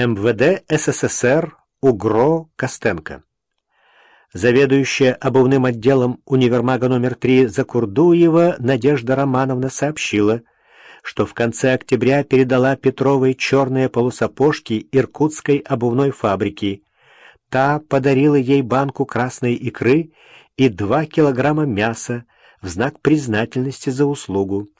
МВД СССР УГРО Костенко. Заведующая обувным отделом универмага номер 3 Закурдуева Надежда Романовна сообщила, что в конце октября передала Петровой черные полусапожки Иркутской обувной фабрики. Та подарила ей банку красной икры и два килограмма мяса в знак признательности за услугу.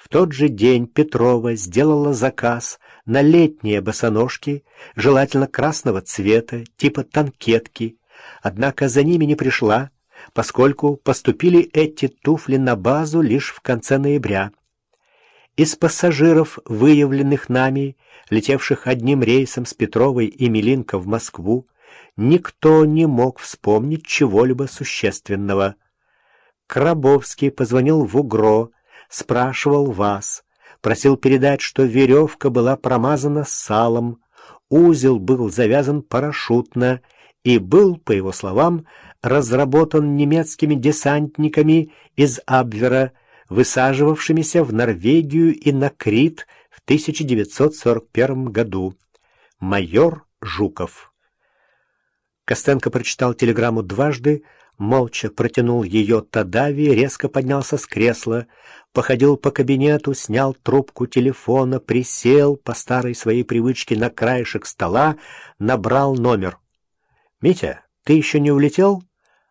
В тот же день Петрова сделала заказ на летние босоножки, желательно красного цвета, типа танкетки, однако за ними не пришла, поскольку поступили эти туфли на базу лишь в конце ноября. Из пассажиров, выявленных нами, летевших одним рейсом с Петровой и Милинко в Москву, никто не мог вспомнить чего-либо существенного. Крабовский позвонил в УГРО, спрашивал вас, просил передать, что веревка была промазана салом, узел был завязан парашютно и был, по его словам, разработан немецкими десантниками из Абвера, высаживавшимися в Норвегию и на Крит в 1941 году. Майор Жуков. Костенко прочитал телеграмму дважды, молча протянул ее Тадави, резко поднялся с кресла, походил по кабинету, снял трубку телефона, присел по старой своей привычке на краешек стола, набрал номер. — Митя, ты еще не улетел?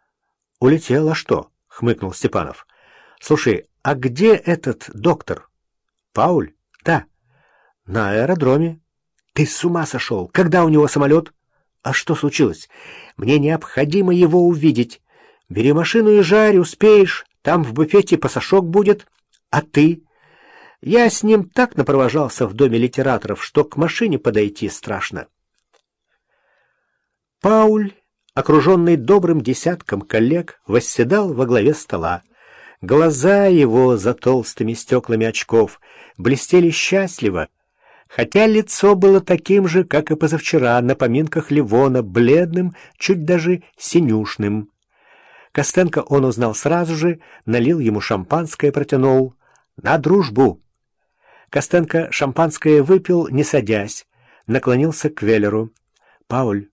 — Улетел, а что? — хмыкнул Степанов. — Слушай, а где этот доктор? — Пауль? — Да. — На аэродроме. — Ты с ума сошел! Когда у него самолет? — А что случилось? Мне необходимо его увидеть. Бери машину и жарь, успеешь. Там в буфете пасашок будет. А ты? Я с ним так напровожался в доме литераторов, что к машине подойти страшно. Пауль, окруженный добрым десятком коллег, восседал во главе стола. Глаза его за толстыми стеклами очков блестели счастливо, хотя лицо было таким же, как и позавчера на поминках Ливона, бледным, чуть даже синюшным. Костенко он узнал сразу же, налил ему шампанское, протянул. «На дружбу!» Костенко шампанское выпил, не садясь, наклонился к Веллеру. «Пауль,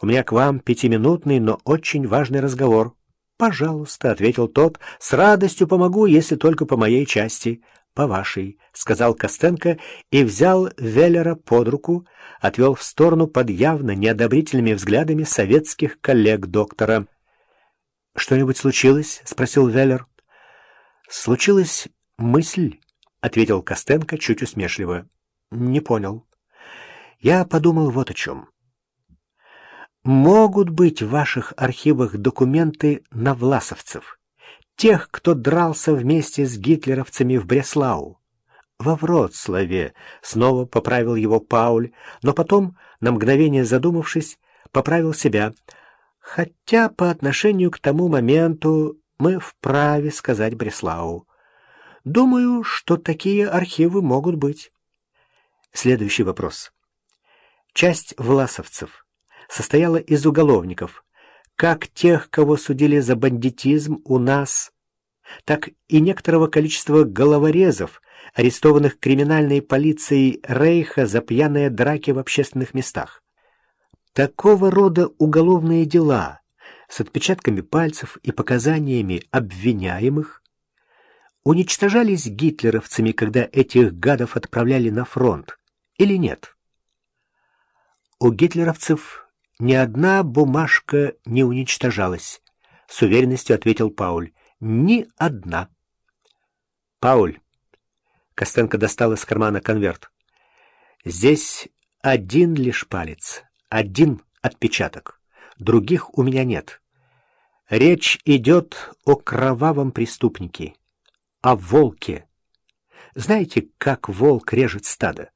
у меня к вам пятиминутный, но очень важный разговор». «Пожалуйста», — ответил тот, — «с радостью помогу, если только по моей части». «По вашей», — сказал Костенко и взял Веллера под руку, отвел в сторону под явно неодобрительными взглядами советских коллег доктора. «Что-нибудь случилось?» — спросил Веллер. «Случилась мысль», — ответил Костенко чуть усмешливо. «Не понял. Я подумал вот о чем. Могут быть в ваших архивах документы на власовцев, тех, кто дрался вместе с гитлеровцами в Бреслау. Во Вроцлаве снова поправил его Пауль, но потом, на мгновение задумавшись, поправил себя — Хотя по отношению к тому моменту мы вправе сказать Бреслау. Думаю, что такие архивы могут быть. Следующий вопрос. Часть власовцев состояла из уголовников, как тех, кого судили за бандитизм у нас, так и некоторого количества головорезов, арестованных криминальной полицией Рейха за пьяные драки в общественных местах. Такого рода уголовные дела с отпечатками пальцев и показаниями обвиняемых уничтожались гитлеровцами, когда этих гадов отправляли на фронт, или нет? У гитлеровцев ни одна бумажка не уничтожалась, с уверенностью ответил Пауль. Ни одна. Пауль. Костенко достал из кармана конверт. Здесь один лишь палец один отпечаток. Других у меня нет. Речь идет о кровавом преступнике, о волке. Знаете, как волк режет стадо?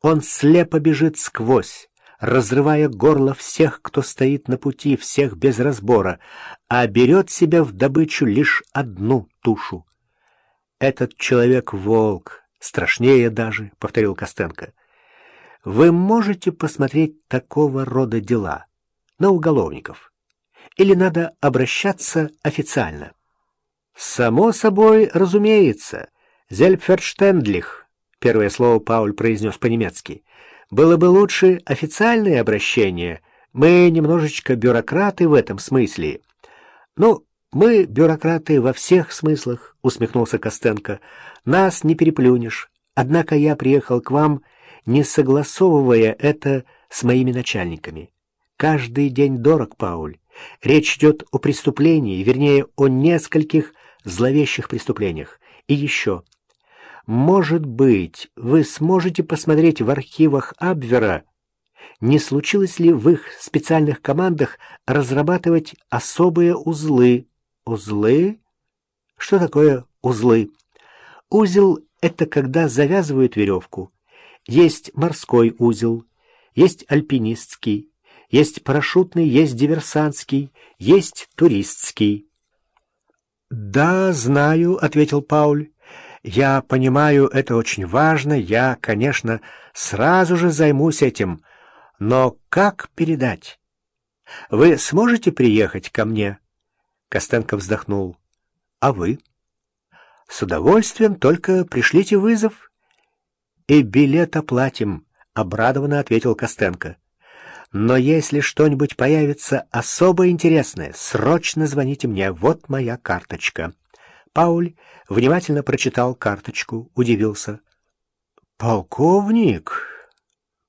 Он слепо бежит сквозь, разрывая горло всех, кто стоит на пути, всех без разбора, а берет себя в добычу лишь одну тушу. Этот человек — волк, страшнее даже, — повторил Костенко. Вы можете посмотреть такого рода дела на уголовников? Или надо обращаться официально? Само собой, разумеется, Зельферштендлих, первое слово Пауль произнес по-немецки. «Было бы лучше официальное обращение. Мы немножечко бюрократы в этом смысле». «Ну, мы бюрократы во всех смыслах», — усмехнулся Костенко. «Нас не переплюнешь. Однако я приехал к вам, не согласовывая это с моими начальниками. Каждый день дорог, Пауль. Речь идет о преступлении, вернее, о нескольких зловещих преступлениях. И еще. Может быть, вы сможете посмотреть в архивах Абвера, не случилось ли в их специальных командах разрабатывать особые узлы. Узлы? Что такое узлы? Узел — это когда завязывают веревку. Есть морской узел, есть альпинистский, есть парашютный, есть диверсантский, есть туристский. «Да, знаю», — ответил Пауль. «Я понимаю, это очень важно. Я, конечно, сразу же займусь этим. Но как передать? Вы сможете приехать ко мне?» Костенко вздохнул. «А вы?» «С удовольствием, только пришлите вызов». «И билет оплатим», — обрадованно ответил Костенко. Но если что-нибудь появится особо интересное, срочно звоните мне. Вот моя карточка. Пауль внимательно прочитал карточку, удивился. Полковник,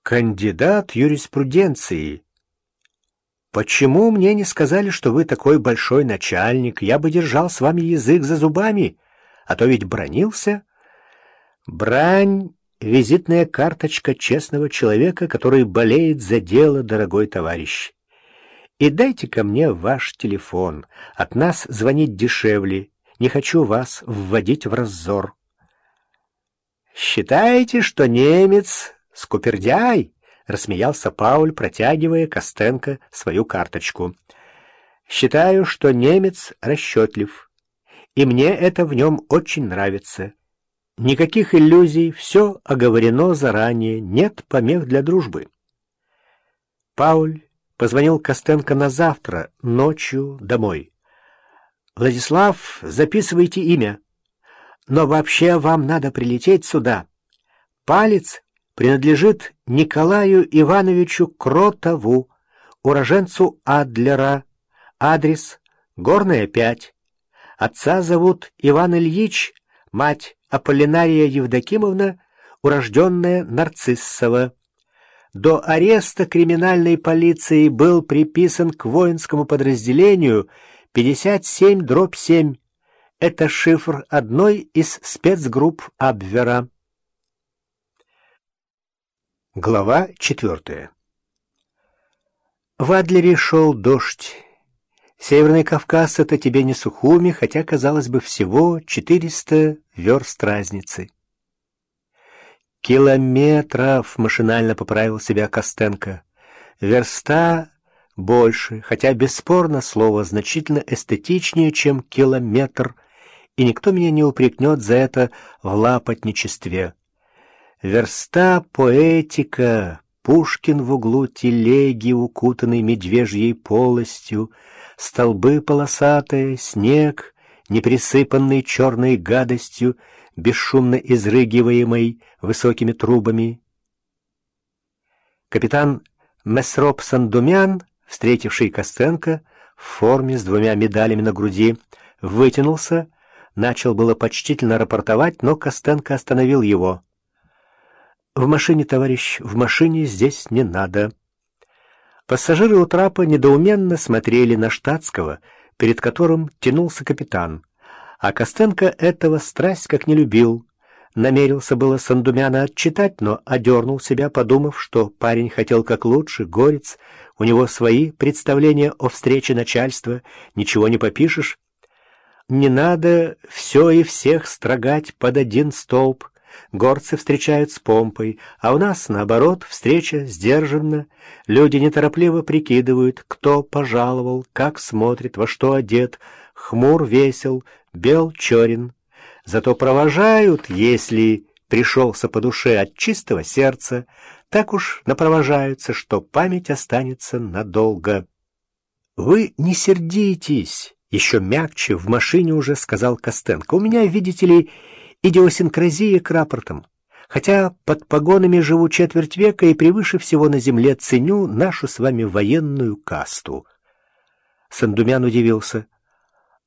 кандидат юриспруденции. Почему мне не сказали, что вы такой большой начальник? Я бы держал с вами язык за зубами, а то ведь бронился. Брань визитная карточка честного человека, который болеет за дело, дорогой товарищ. И дайте ко мне ваш телефон. От нас звонить дешевле. Не хочу вас вводить в раззор. Считаете, что немец скупердяй? Рассмеялся Пауль, протягивая Костенко свою карточку. Считаю, что немец расчетлив, и мне это в нем очень нравится. Никаких иллюзий, все оговорено заранее, нет помех для дружбы. Пауль позвонил Костенко на завтра, ночью, домой. «Владислав, записывайте имя. Но вообще вам надо прилететь сюда. Палец принадлежит Николаю Ивановичу Кротову, уроженцу Адлера. Адрес — Горная, 5. Отца зовут Иван Ильич, мать Аполлинария Евдокимовна, урожденная Нарциссова. До ареста криминальной полиции был приписан к воинскому подразделению 57-7. Это шифр одной из спецгрупп Абвера. Глава четвертая. В Адлере шел дождь. Северный Кавказ — это тебе не Сухуми, хотя, казалось бы, всего 400 верст разницы. Километров, машинально поправил себя Костенко. Верста больше, хотя бесспорно слово значительно эстетичнее, чем километр, и никто меня не упрекнет за это в лапотничестве. Верста — поэтика, Пушкин в углу телеги, укутанный медвежьей полостью, столбы полосатые, снег, неприсыпанный черной гадостью, бесшумно изрыгиваемой высокими трубами. Капитан Месроп Сандумян, встретивший Костенко в форме с двумя медалями на груди, вытянулся, начал было почтительно рапортовать, но Костенко остановил его. «В машине, товарищ, в машине здесь не надо». Пассажиры у трапа недоуменно смотрели на штатского, перед которым тянулся капитан. А Костенко этого страсть как не любил. Намерился было Сандумяна отчитать, но одернул себя, подумав, что парень хотел как лучше, горец, у него свои представления о встрече начальства, ничего не попишешь. Не надо все и всех строгать под один столб, Горцы встречают с помпой, а у нас, наоборот, встреча сдержанна. Люди неторопливо прикидывают, кто пожаловал, как смотрит, во что одет, хмур весел, бел черен. Зато провожают, если пришелся по душе от чистого сердца, так уж напровожаются, что память останется надолго. «Вы не сердитесь!» — еще мягче в машине уже сказал Костенко. «У меня, видите ли, идиосинкразия к рапортам. Хотя под погонами живу четверть века и превыше всего на земле ценю нашу с вами военную касту. Сандумян удивился.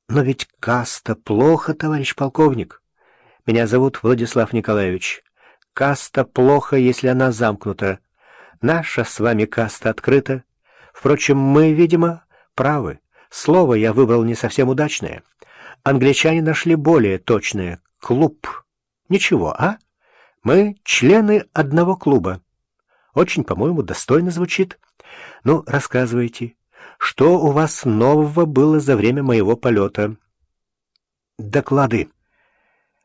Но ведь каста плохо, товарищ полковник. Меня зовут Владислав Николаевич. Каста плохо, если она замкнута. Наша с вами каста открыта. Впрочем, мы, видимо, правы. Слово я выбрал не совсем удачное. Англичане нашли более точное — клуб. Ничего, а? Мы члены одного клуба. Очень, по-моему, достойно звучит. Ну, рассказывайте, что у вас нового было за время моего полета? Доклады.